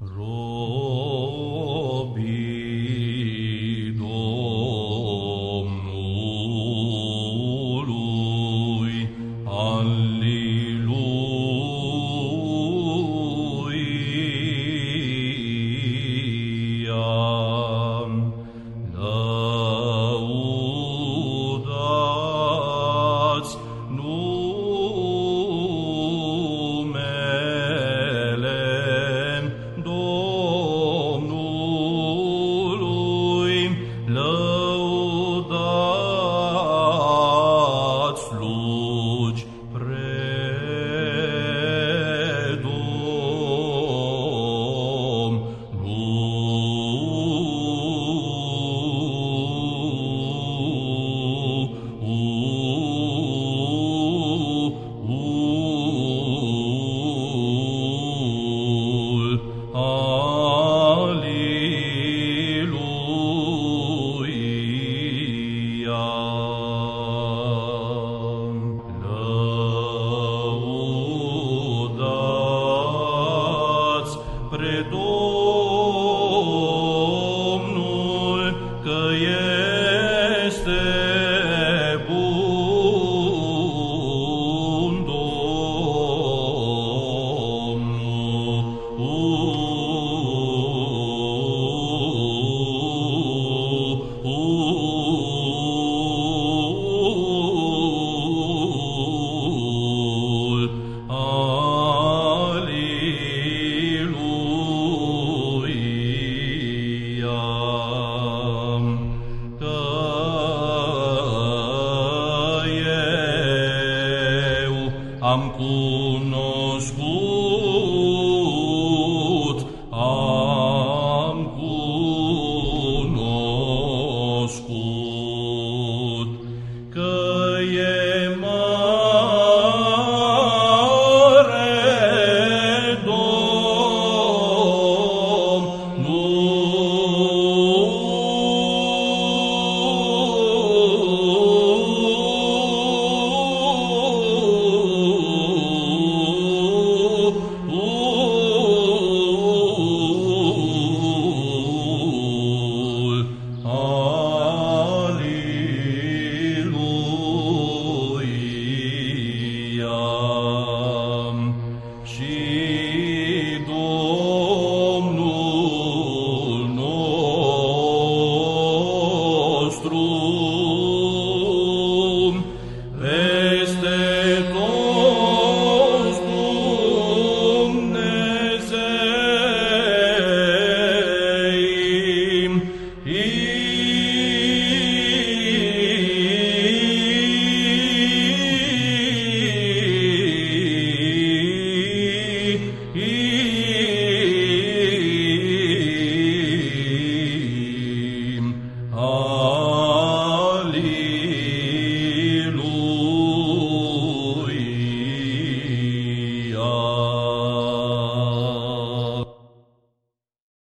Roll. Laudați, predo am cunoscut